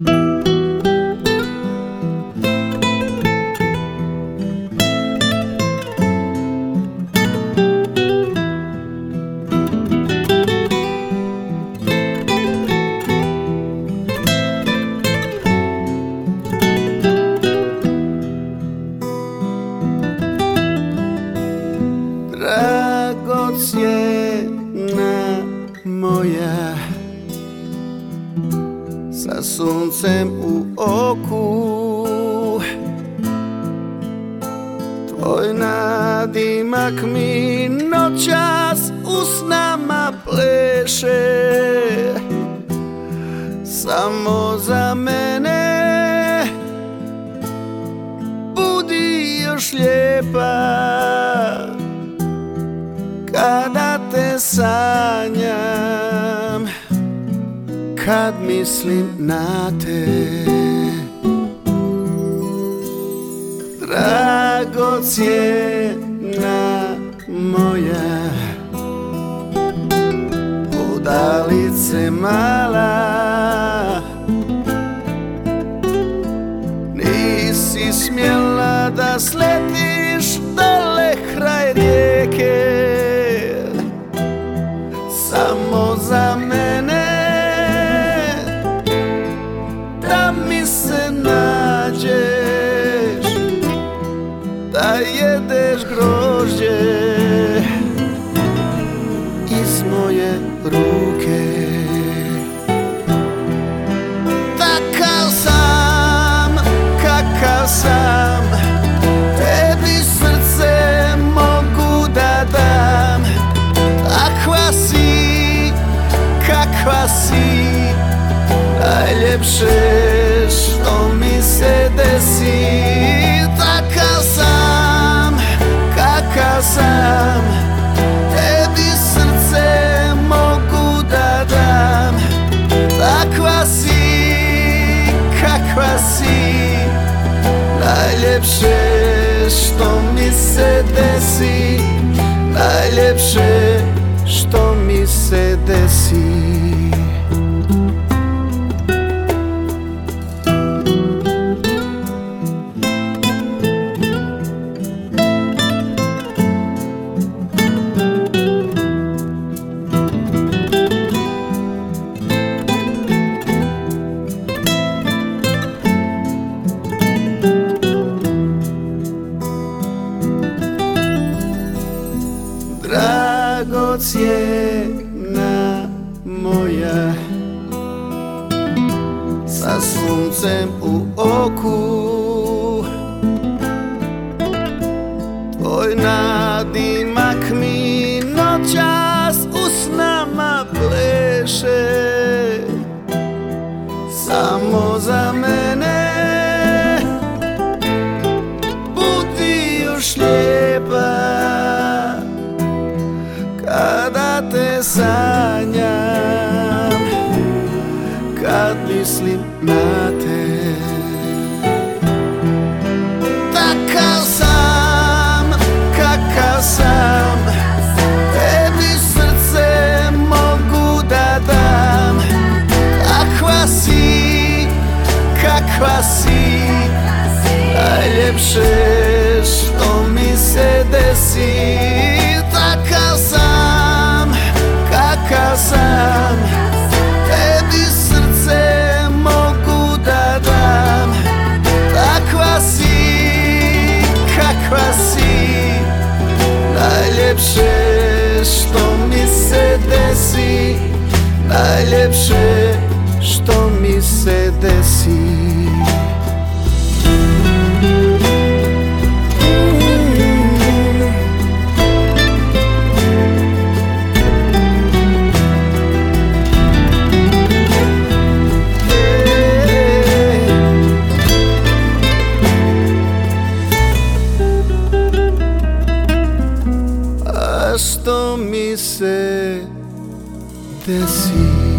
dragocjena Sa suncem u oku. Tvoj nadimak mi noćas u snama pleše. Samo za mene Budi još lijepa. Kada te sanjam Kad mislim na te. Dragocjena moja Udalice mala Iz moje ruke Takav sam, kakav sam Tebi srce mogu da dam Takva si, kakva si Najljepše Najljepše što mi se desi Najljepše što mi se desi dragocjena moja. Sa suncem u oku Tvoj nadimak mi noćas u snama pleše. Samo za mene Budi još lijepa sanjam Kad mislim na te. Takav sam, kakav sam Tebi srce mogu da dam. Takva si, kakva si Najljepše što mi se desi srce dam. Najljepše što mi se desi Najljepše što mi se desi A što mi se desi